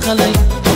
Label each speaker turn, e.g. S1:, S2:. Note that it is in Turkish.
S1: kalayım